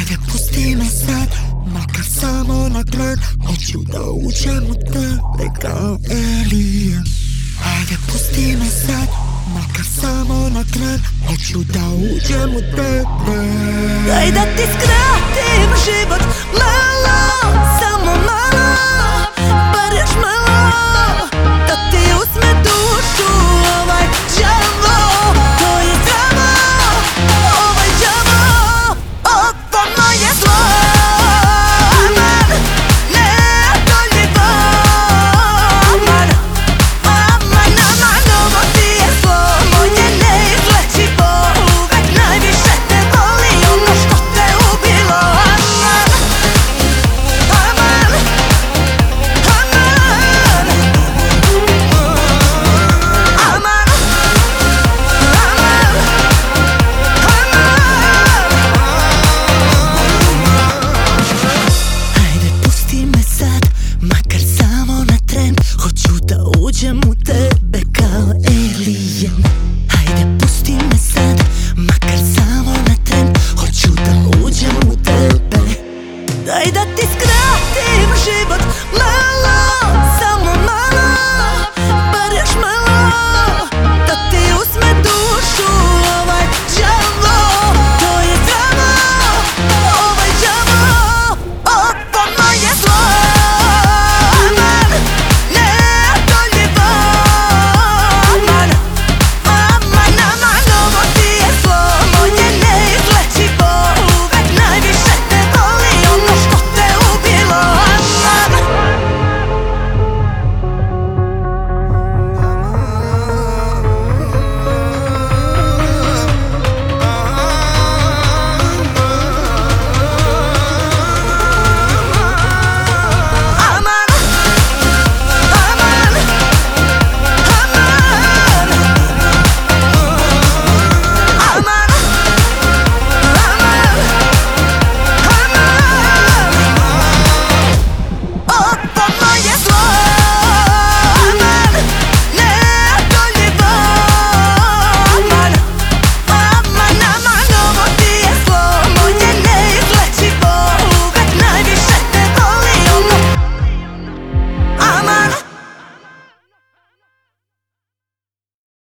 Ajde pusti me sad, makar samo na glen Hoću da uđem u te, rekao Elija Ajde pusti me sad, makar samo na glen Hoću da uđem u te, tebe Daj da ti skrat